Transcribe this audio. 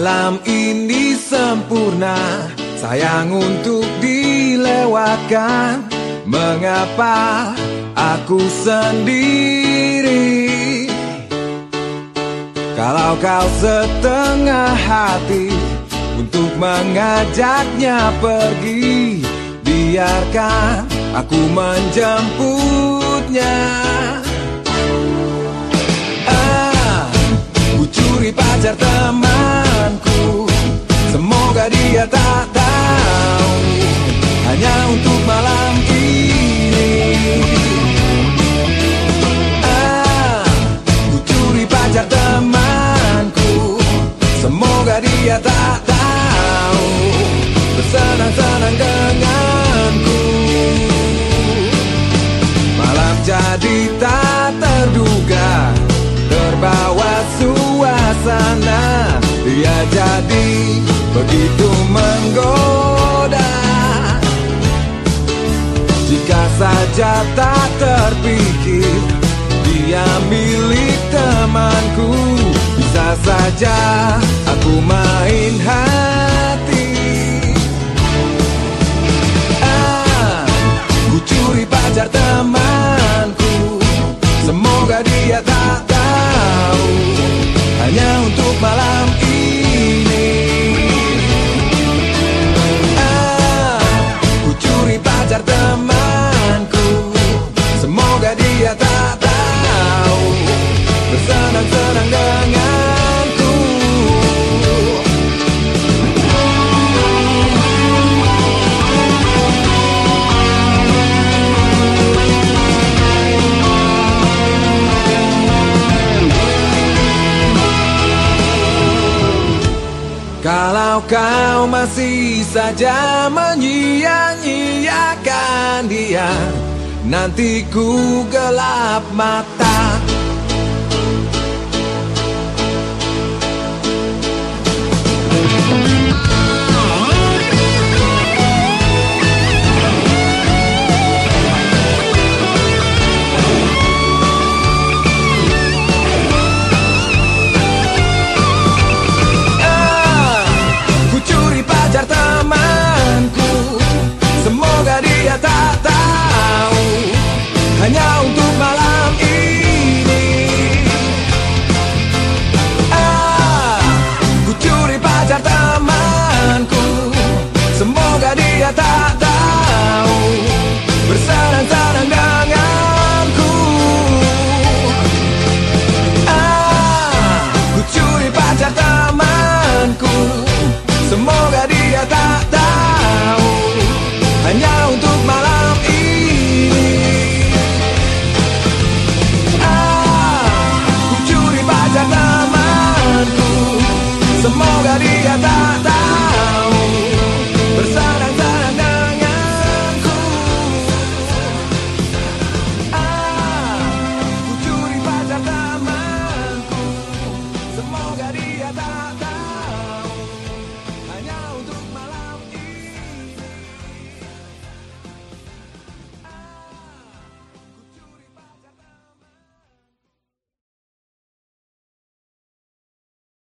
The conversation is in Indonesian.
Malam ini sempurna Sayang untuk dilewatkan. Mengapa aku sendiri? Kalau kau setengah hati Untuk mengajaknya pergi Biarkan aku menjemputnya. Ah, ku pacar Semoga dia tak tahu. Hanya untuk malam ini. Ah, ku curi pacar temanku. Semoga dia tak tahu. Bersenang-senang denganku. Malam jadi tak terduga. Terbawa suasana. Dia jadi begitu menggoda. Jika saja tak terpikir Dia milik temanku. Bisa saja aku main hati. Ah, ku curi pacar temanku. Semoga dia tak Kalau kau masih saja menyia-nyiakan dia Nanti ku gelap mata ku curi